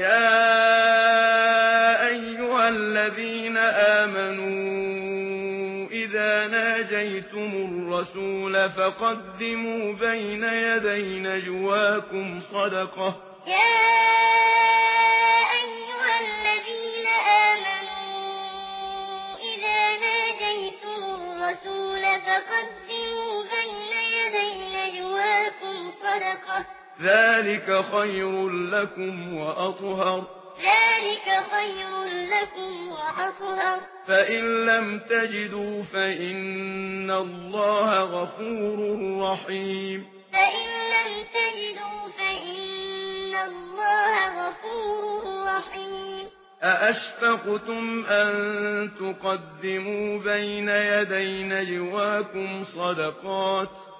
يا أيها الذين آمنوا إذا ناجيتم الرسول فقدموا بين يدي نجواكم صدقة يا ذلك خير لكم وأطهر. ذلك خير لكم وأطهر. فإن لم تجدوا فإن الله غفور رحيم. فإن لم تجدوا فإن الله غفور رحيم. أأشفقتم أن تقدموا بين يدي نجواكم صدقات؟ أأشفقتم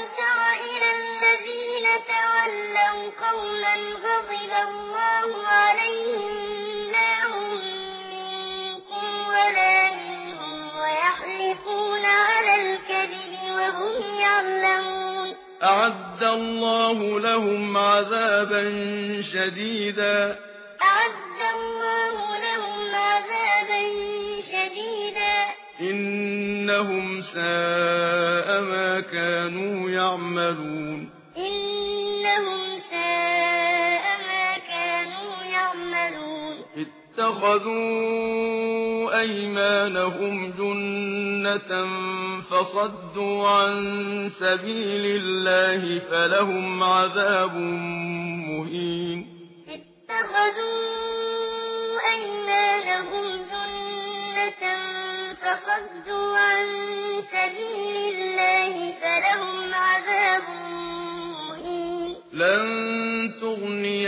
قوما غضب الله عليهم ما هم منكم ولا منهم ويحلفون على الكذب وهم يعلمون أعد الله لهم عذابا شديدا. أعد الله لهم عذابا شديدا. إنهم ساء ما كانوا يعملون. اتخذوا أيمانهم جنة فصدوا عن سبيل الله فلهم عذاب مهين. اتخذوا أيمانهم جنة فصدوا عن سبيل الله فلهم عذاب مهين. لن تغني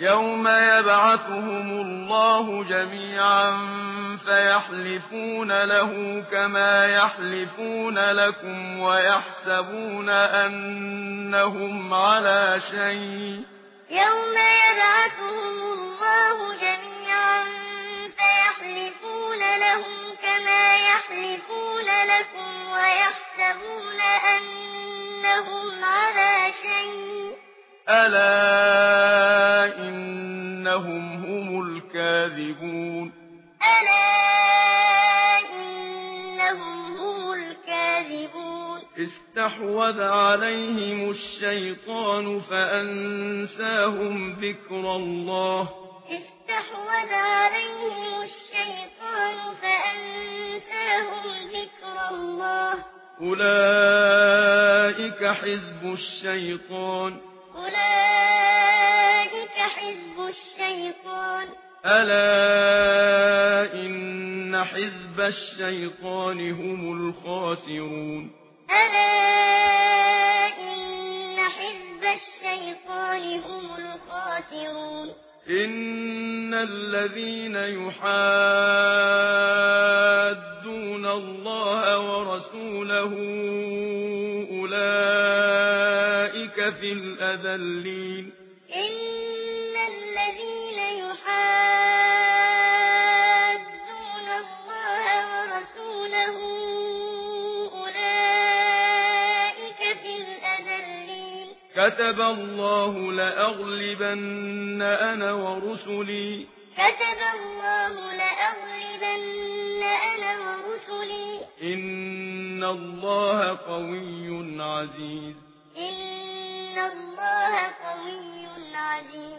يوم يبعثهم الله جميعا فيحلفون له كما يحلفون لكم ويحسبون أنهم على شيء يوم يبعثهم الله جميعا فيحلفون له كما يحلفون لكم ويحسبون أنهم على شيء ألا غالبون استحوذ عليهم الشيطان فأنساهم ذكر الله. استحوذ عليهم الشيطان فأنساهم ذكر الله. أولئك حزب الشيطان. الشيطان. ألا إن حزب الشيطان هم الخاسرون. ألا إن حزب الشيطان هم الخاسرون. إن الذين يحادون الله ورسوله أولئك في الأذلين. كتب الله لأغلبن أنا ورسلي. كتب الله لأغلبن أنا ورسلي. إن الله قوي عزيز. إن الله قوي عزيز.